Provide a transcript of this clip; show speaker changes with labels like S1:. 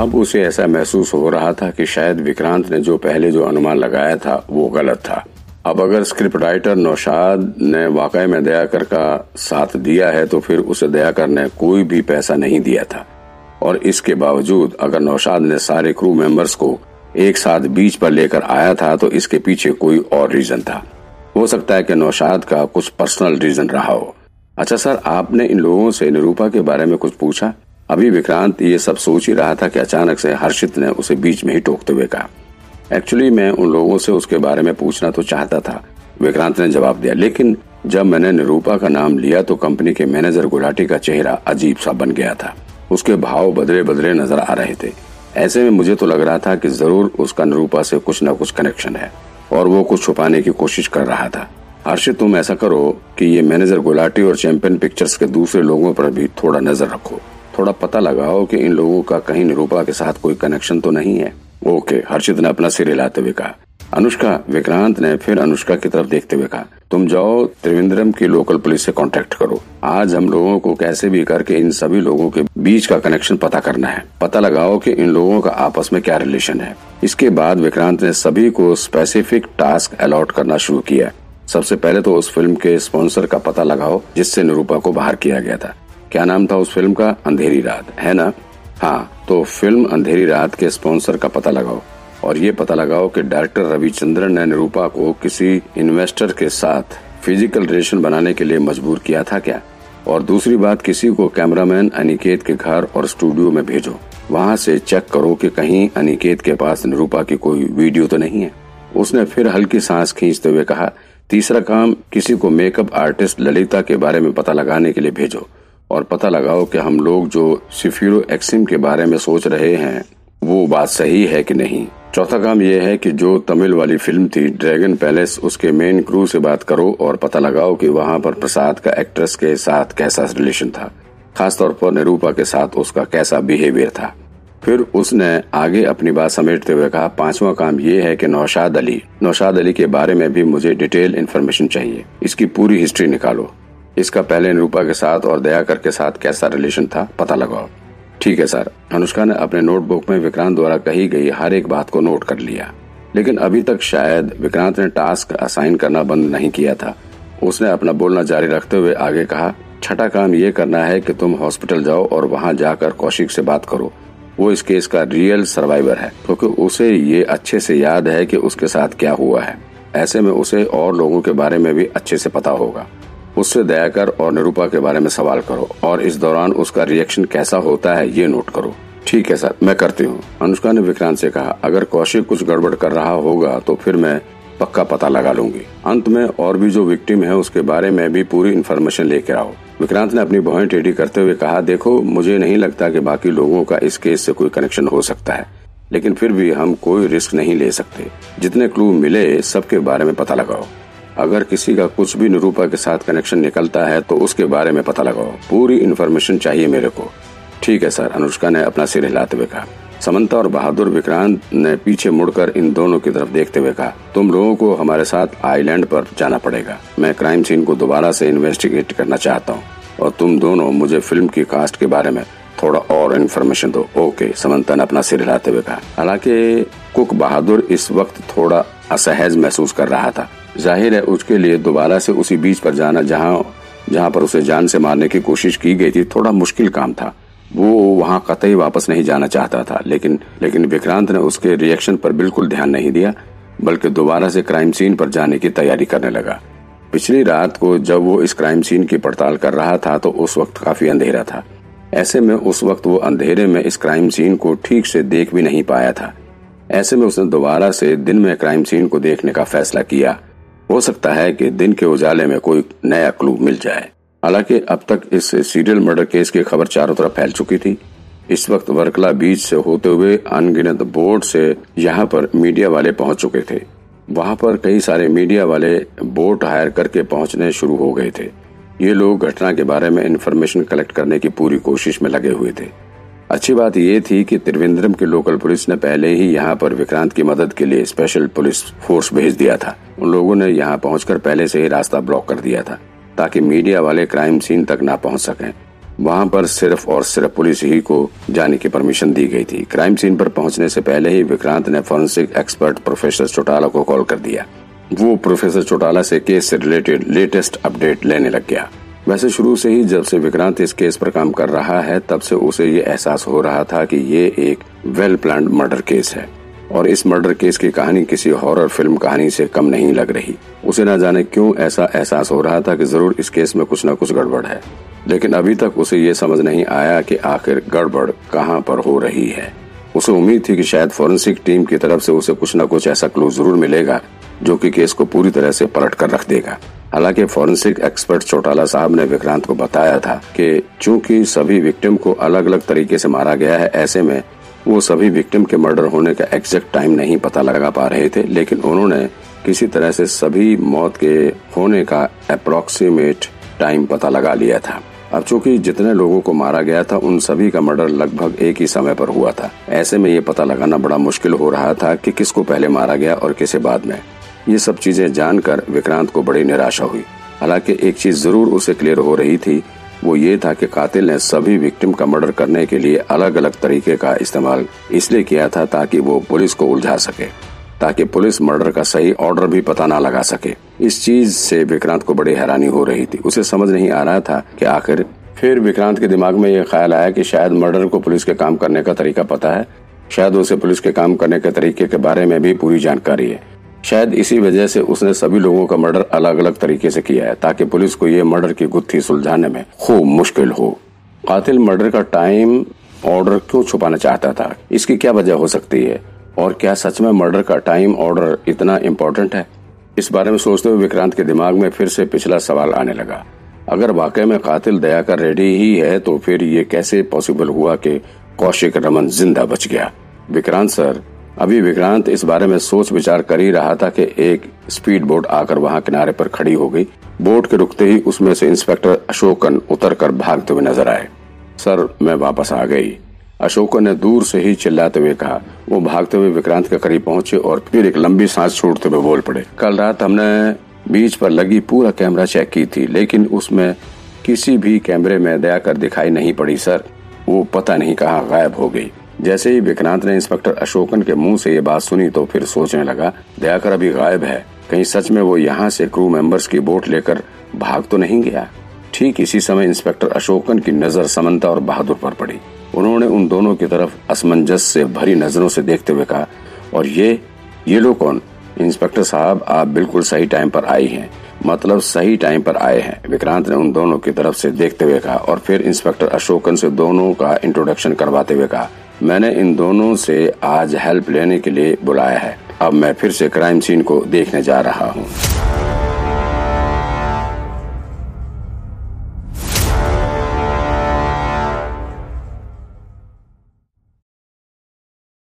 S1: अब उसे ऐसा महसूस हो रहा था कि शायद विक्रांत ने जो पहले जो अनुमान लगाया था, वो गलत था। अब अगर स्क्रिप्ट राइटर नौशाद ने वाकई में दयाकर का साथ दिया है तो फिर उसे दयाकर ने कोई भी पैसा नहीं दिया था। और इसके बावजूद, अगर नौशाद ने सारे क्रू मेंबर्स को एक साथ बीच पर लेकर आया था तो इसके पीछे कोई और रीजन था। हो सकता है कि नौशाद का कुछ पर्सनल रीजन रहा हो। अच्छा सर, आपने इन लोगों से निरूपा के बारे में कुछ पूछा? अभी विक्रांत ये सब सोच ही रहा था कि अचानक से हर्षित ने उसे बीच में ही टोकते हुए कहा। एक्चुअली मैं उन लोगों से उसके बारे में पूछना तो चाहता था। विक्रांत ने जवाब दिया, लेकिन जब मैंने निरूपा का नाम लिया तो कंपनी के मैनेजर गुलाटी का चेहरा अजीब सा बन गया था। उसके भाव बदले बदले नज़र आ रहे थे। ऐसे में मुझे तो लग रहा था कि ज़रूर उसका निरूपा से कुछ न कुछ कनेक्शन है, और वो कुछ छुपाने की कोशिश कर रहा था। हर्षित, तुम ऐसा करो कि ये मैनेजर गुलाटी और चैंपियन पिक्चर्स के दूसरे लोगों पर भी थोड़ा नज़र रखो। थोड़ा पता लगाओ कि इन लोगों का कहीं निरूपा के साथ कोई कनेक्शन तो नहीं है। ओके, हर्षित ने अपना सिर हिलाते हुए कहा। अनुष्का, विक्रांत ने फिर अनुष्का की तरफ़ देखते हुए कहा, तुम जाओ, त्रिवेंद्रम की लोकल पुलिस से कांटेक्ट करो। आज हम लोगों को कैसे भी करके इन सभी लोगों के बीच का कनेक्शन पता करना है। पता लगाओ कि इन लोगों का आपस में क्या रिलेशन है। इसके बाद विक्रांत ने सभी को स्पेसिफिक टास्क अलॉट करना शुरू किया। सबसे पहले तो उस फ़िल्म के स्पॉन्सर का पता लगाओ, जिससे निरूपा को बाहर किया गया था। क्या नाम था उस फ़िल्म का? अंधेरी रात, है ना? हाँ तो फ़िल्म अंधेरी रात के स्पॉन्सर का पता लगाओ। और ये पता लगाओ कि डायरेक्टर रविचंद्रन ने निरूपा को किसी इन्वेस्टर के साथ फ़िज़िकल रिलेशन बनाने के लिए मजबूर किया था क्या? और दूसरी बात, किसी को कैमरामैन अनिकेत के घर और स्टूडियो में भेजो। वहाँ से चेक करो कि कहीं अनिकेत के पास निरूपा की कोई वीडियो तो नहीं है। उसने फिर हल्की सांस खींचते हुए कहा, तीसरा काम, किसी को मेकअप आर्टिस्ट ललिता के बारे में पता लगाने के लिए भेजो। और पता लगाओ कि हम लोग जो सिफिरो एक्सिम के बारे में सोच रहे हैं, वो बात सही है कि नहीं? चौथा काम यह है कि जो तमिल वाली फ़िल्म थी, ड्रैगन पैलेस, उसके मेन क्रू से बात करो और पता लगाओ कि वहाँ पर प्रसाद का एक्ट्रेस के साथ कैसा रिलेशन था। खासतौर पर निरूपा के साथ उसका कैसा बिहेवियर था। फिर उसने आगे अपनी बात समेटते हुए कहा, पांचवा काम ये है कि नौशाद अली। नौशाद अली के बारे में भी मुझे डिटेल इन्फॉर्मेशन चाहिए। इसकी पूरी हिस्ट्री निकालो। इसका पहले निरूपा के साथ और दयाकर के साथ कैसा रिलेशन था, पता लगाओ। ठीक है सर अनुष्का ने अपने नोटबुक में विक्रांत द्वारा कही गई हर एक बात को नोट कर लिया। लेकिन अभी तक शायद विक्रांत ने टास्क असाइन करना बंद नहीं किया था। उसने अपना बोलना जारी रखते हुए आगे कहा, छठा काम ये करना है कि तुम हॉस्पिटल जाओ और वहाँ जाकर कौशिक से बात करो। वो इस केस का रियल सर्वाइवर है, क्योंकि तो उसे ये अच्छे से याद है कि उसके साथ क्या हुआ है। ऐसे में उसे और लोगों के बारे में भी अच्छे से पता होगा। उससे दयाकर और निरूपा के बारे में सवाल करो और इस दौरान उसका रिएक्शन कैसा होता है ये नोट करो। ठीक है सर, मैं करती हूँ। अनुष्का ने विक्रांत से कहा, अगर कौशिक कुछ गड़बड़ कर रहा होगा तो फिर मैं पक्का पता लगा लूँगी। अंत में और भी जो विक्टिम है उसके बारे में भी पूरी इन्फॉर्मेशन लेकर आओ। विक्रांत ने अपनी भौएँ टेढ़ी करते हुए कहा, देखो, मुझे नहीं लगता कि बाकी लोगों का इस केस से कोई कनेक्शन हो सकता है, लेकिन फिर भी हम कोई रिस्क नहीं ले सकते। जितने क्लू मिले, सबके बारे में पता लगाओ। अगर किसी का कुछ भी निरूपा के साथ कनेक्शन निकलता है तो उसके बारे में पता लगाओ। पूरी इन्फॉर्मेशन चाहिए मेरे को। ठीक है सर अनुष्का ने अपना सिर हिलाते हुए कहा। समंता और बहादुर विक्रांत ने पीछे मुड़कर इन दोनों की तरफ़ देखते हुए कहा, तुम लोगों को हमारे साथ आइलैंड पर जाना पड़ेगा। मैं क्राइम सीन को दोबारा से इन्वेस्टिगेट करना चाहता हूँ। और तुम दोनों मुझे फ़िल्म की कास्ट के बारे में थोड़ा और इन्फॉर्मेशन दो। ओके समंता ने अपना सिर हिलाते हुए कहा। हालाँकि कुक बहादुर इस वक्त थोड़ा असहज महसूस कर रहा था। ज़ाहिर है उसके लिए दोबारा से उसी बीच पर जाना, जहाँ जहाँ पर उसे जान से मारने की कोशिश की गई थी, थोड़ा मुश्किल काम था। वो वहाँ कतई वापस नहीं जाना चाहता था, लेकिन लेकिन विक्रांत ने उसके रिएक्शन पर बिल्कुल ध्यान नहीं दिया, बल्कि दोबारा से क्राइम सीन पर जाने की तैयारी करने लगा। पिछली रात को जब वो इस क्राइम सीन की पड़ताल कर रहा था तो उस वक्त काफ़ी अंधेरा था। ऐसे में उस वक्त वो अंधेरे में इस क्राइम सीन को ठीक से देख भी नहीं पाया था। ऐसे में उसने दोबारा से दिन में क्राइम सीन को देखने का फैसला किया। हो सकता है कि दिन के उजाले में कोई नया क्लू मिल जाए। हालाँकि अब तक इस सीरियल मर्डर केस की खबर चारों तरफ़ फैल चुकी थी। इस वक्त वर्कला बीच से होते हुए अनगिनत बोर्ड से यहाँ पर मीडिया वाले पहुँच चुके थे। वहाँ पर कई सारे मीडिया वाले बोट हायर करके पहुँचने शुरू हो गए थे। ये लोग घटना के बारे में इन्फॉर्मेशन कलेक्ट करने की पूरी कोशिश में लगे हुए थे। अच्छी बात यह थी कि त्रिवेंद्रम की लोकल पुलिस ने पहले ही यहाँ पर विक्रांत की मदद के लिए स्पेशल पुलिस फोर्स भेज दिया था। उन लोगों ने यहाँ पहुंचकर पहले से ही रास्ता ब्लॉक कर दिया था, ताकि मीडिया वाले क्राइम सीन तक ना पहुँच सके। वहाँ पर सिर्फ़ और सिर्फ़ पुलिस ही को जाने की परमिशन दी गई थी। क्राइम सीन पर पहुँचने से पहले ही विक्रांत ने फोरेंसिक एक्सपर्ट प्रोफेसर चौटाला को कॉल कर दिया। वो प्रोफेसर चौटाला से केस से रिलेटेड लेटेस्ट अपडेट लेने लग गया। वैसे शुरू से ही जब से विक्रांत इस केस पर काम कर रहा है, तब से उसे ये एहसास हो रहा था कि ये एक वेल प्लान मर्डर केस है। और इस मर्डर केस की कहानी किसी हॉरर फ़िल्म कहानी से कम नहीं लग रही। उसे न जाने क्यों ऐसा एहसास हो रहा था कि ज़रूर इस केस में कुछ न कुछ गड़बड़ है। लेकिन अभी तक उसे ये समझ नहीं आया कि आखिर गड़बड़ कहाँ पर हो रही है। उसे उम्मीद थी कि शायद फोरेंसिक टीम की तरफ़ से उसे कुछ न कुछ ऐसा क्लू ज़रूर मिलेगा, जो कि केस को पूरी तरह से पलट कर रख देगा। हालाँकि फॉरेंसिक एक्सपर्ट चौटाला साहब ने विक्रांत को बताया था कि चूँकि सभी विक्टिम को अलग अलग तरीके से मारा गया है, ऐसे में वो सभी विक्टिम के मर्डर होने का एग्जैक्ट टाइम नहीं पता लगा पा रहे थे, लेकिन उन्होंने किसी तरह से सभी मौत के होने का अप्रोक्सीमेट टाइम पता लगा लिया था। अब चूँकि जितने लोगों को मारा गया था, उन सभी का मर्डर लगभग एक ही समय पर हुआ था। ऐसे में ये पता लगाना बड़ा मुश्किल हो रहा था कि किसको पहले मारा गया और किसे बाद में। ये सब चीज़ें जानकर विक्रांत को बड़ी निराशा हुई। हालाँकि एक चीज़ ज़रूर उसे क्लियर हो रही थी, वो ये था कि कातिल ने सभी विक्टिम का मर्डर करने के लिए अलग अलग तरीके का इस्तेमाल इसलिए किया था ताकि वो पुलिस को उलझा सके, ताकि पुलिस मर्डर का सही ऑर्डर भी पता ना लगा सके। इस चीज़ से विक्रांत को बड़ी हैरानी हो रही थी। उसे समझ नहीं आ रहा था कि आखिर फिर विक्रांत के दिमाग में यह ख्याल आया कि शायद मर्डर को पुलिस के काम करने का तरीका पता है। शायद उसे पुलिस के काम करने के तरीके के बारे में भी पूरी जानकारी है। शायद इसी वजह से उसने सभी लोगों का मर्डर अलग अलग तरीके से किया है, ताकि पुलिस को ये मर्डर की गुत्थी सुलझाने में खूब मुश्किल हो। कातिल मर्डर का टाइम ऑर्डर क्यों छुपाना चाहता था? इसकी क्या वजह हो सकती है? और क्या सच में मर्डर का टाइम ऑर्डर इतना इम्पोर्टेंट है? इस बारे में सोचते हुए विक्रांत के दिमाग में फिर से पिछला सवाल आने लगा। अगर वाकई में कातिल दया का रेडी ही है तो फिर ये कैसे पॉसिबल हुआ कि कौशिक रमन ज़िंदा बच गया? विक्रांत सर अभी विक्रांत इस बारे में सोच विचार कर ही रहा था कि एक स्पीड बोट आकर वहाँ किनारे पर खड़ी हो गई। बोट के रुकते ही उसमें से इंस्पेक्टर अशोकन उतरकर भागते हुए नज़र आए। सर, मैं वापस आ गई। अशोकन ने दूर से ही चिल्लाते हुए कहा। वो भागते हुए विक्रांत के करीब पहुँचे और फिर एक लंबी सांस छोड़ते हुए बोल पड़े। कल रात हमने बीच पर लगी पूरा कैमरा चेक की थी, लेकिन उसमें किसी भी कैमरे में दया कर दिखाई नहीं पड़ी, सर। वो पता नहीं कहा गायब हो गई। जैसे ही विक्रांत ने इंस्पेक्टर अशोकन के मुँह से ये बात सुनी तो फिर सोचने लगा दयाकर अभी गायब है। कहीं सच में वो यहाँ से क्रू मेंबर्स की बोट लेकर भाग तो नहीं गया? ठीक इसी समय इंस्पेक्टर अशोकन की नज़र समंता और बहादुर पर पड़ी। उन्होंने उन दोनों की तरफ़ असमंजस से भरी नज़रों से देखते हुए कहा, और ये ये लोग कौन? इंस्पेक्टर साहब, आप बिल्कुल सही टाइम पर आई हैं। मतलब सही टाइम पर आए हैं, विक्रांत ने उन दोनों की तरफ़ से देखते हुए कहा और फिर इंस्पेक्टर अशोकन से दोनों का इंट्रोडक्शन करवाते हुए कहा मैंने इन दोनों से आज हेल्प लेने के लिए बुलाया है। अब मैं फिर से क्राइम सीन को देखने जा रहा हूँ।